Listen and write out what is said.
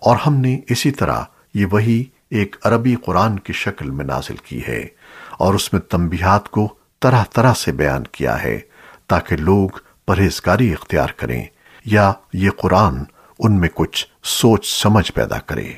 اور ہم نے اسی طرح یہ وہی ایک عربی قرآن کی شکل میں نازل کی ہے اور اس میں تنبیہات کو طرح طرح سے بیان کیا ہے تاکہ لوگ پرہیزگاری اختیار کریں یا یہ قرآن ان میں کچھ سوچ سمجھ پیدا کرے۔